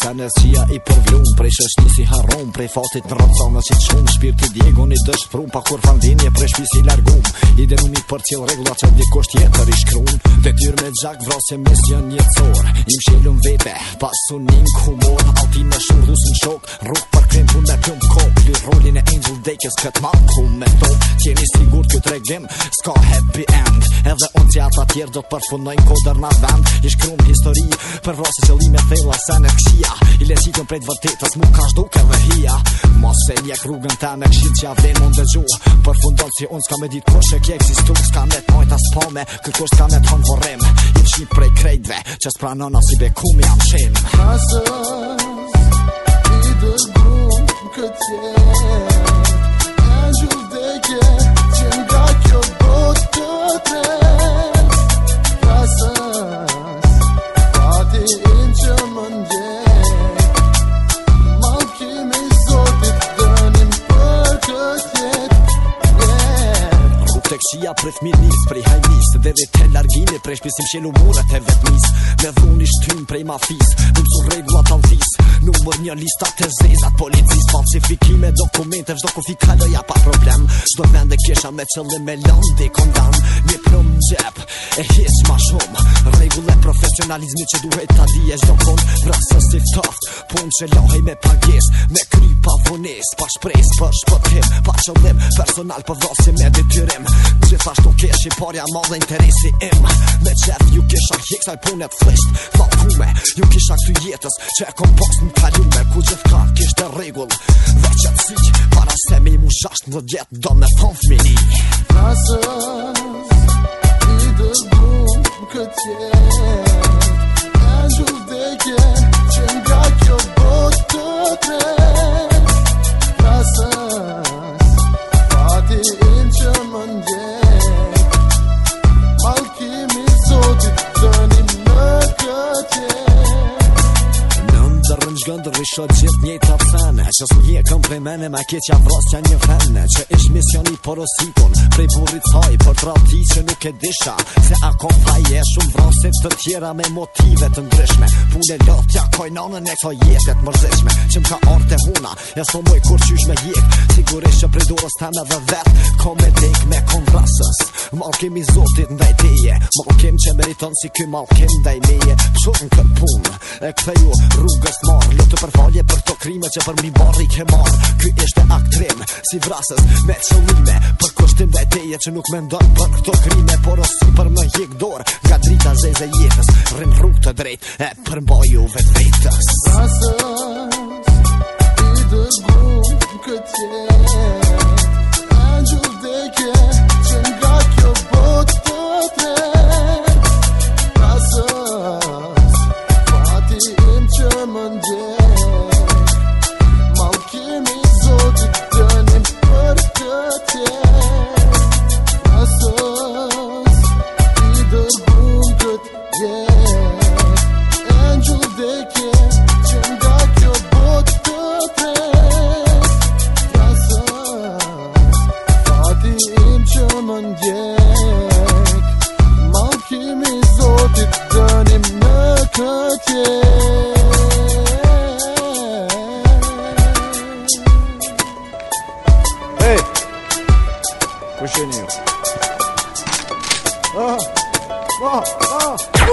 Sa në qia i përvlum Prej shështu si harum Prej fatit në rëmë Sa në qitë shumë Shpirë të djegu një dështë prum Pa kur fandinje prej shpisi largum I denumi për cilë regula që dikë është jetër i shkrum Dhe tyrë me gjak vra se mes jën një cor Im shilu në vete Pasu një një kumor Alti në shumë dhusë në shok Rukë për krem pun dhe pjumë kop vdekjes kët marku me to Qeni sigur kjo tregdim s'ka happy end Edhe unë që ata tjerë do të përfundojnë kodër në vend I shkrum histori për vrasi që li me thejla se në këshia I le qitën të vërtetës mu ka shduk e dhe hia Mas e njek rrugën të në këshin që avdhen mund dhe gju Përfundon që unë s'ka me ditë kështë e kje eksistu S'ka me të majtë asë pome, kërko s'ka me të honë vorem I qi prej krejtve që s'pranon asë i beku mi am qenë Këtë yeah. Policia prej fmi Prej hajmis Dhe dhe te largine Prej shpisim qelu mura te vetmis Me dhun ish tym prej mafis Nuk su regullat antis Numër një lista të zezat policis Falsifikime dokumente Vshdo ku fi kaloja pa problem Shdo e kesha me qëllë me lëndi kondan Një prëm gjep E his ma shumë Regullet profesionalizmi që duhet ta di e shdo kon Vrasës si ftoft që lohej me pages Me kry vones, Pa shpres për shpëtim qëllim Personal për po dhosi me detyrim Gjithashtu kesh i parja ma dhe interesi im Me qef ju kisha hik saj punet flisht Falkume, ju kisha këtu jetës Që e kom pas në kalume Ku gjith ka kisht e regull Dhe qëtësik, para se mi mu shasht në djetë Do me thonë fmini shë gjithë një të fene Që së një këmë prej mene me ke qa vras qa një fene Që ish misioni për po ositun Prej burit saj për pra ti që nuk e disha Se ako pa je shumë vrasit të tjera me motive të ndryshme Pune lotja kojnë anën e kësa jetet mërzishme Që më ka arte huna E së moj kur qysh me jetë prej dorës të me dhe vetë Kom me dik me kon vrasës Malkim i zotit ndaj tije Malkim që meriton si ky malkim ndaj mije Qurën kër pun e ktheju rrugës marë Lëtë jo për falje për to krime që për mi barri ke marë Ky ishte aktrim si vrasës me qëllime Për kështim ndaj tije që nuk me ndon për këto krime Por osi për më jik dorë Ga drita zeze jetës Rrën rrug të drejt e për mbaju vetë vetës Vrasës kötü Acil deke ученик. А, а, а, у!